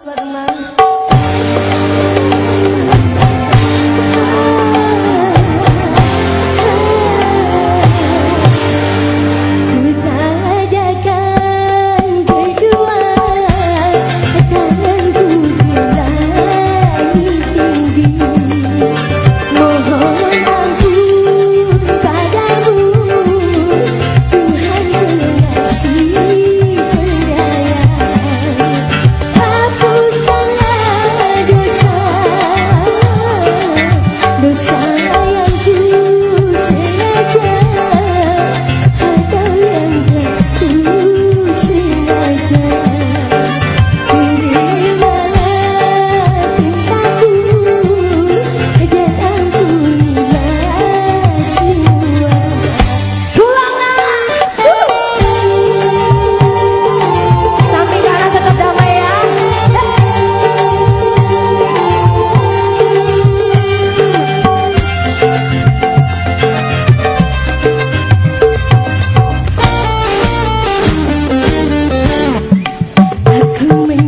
Selamat moment.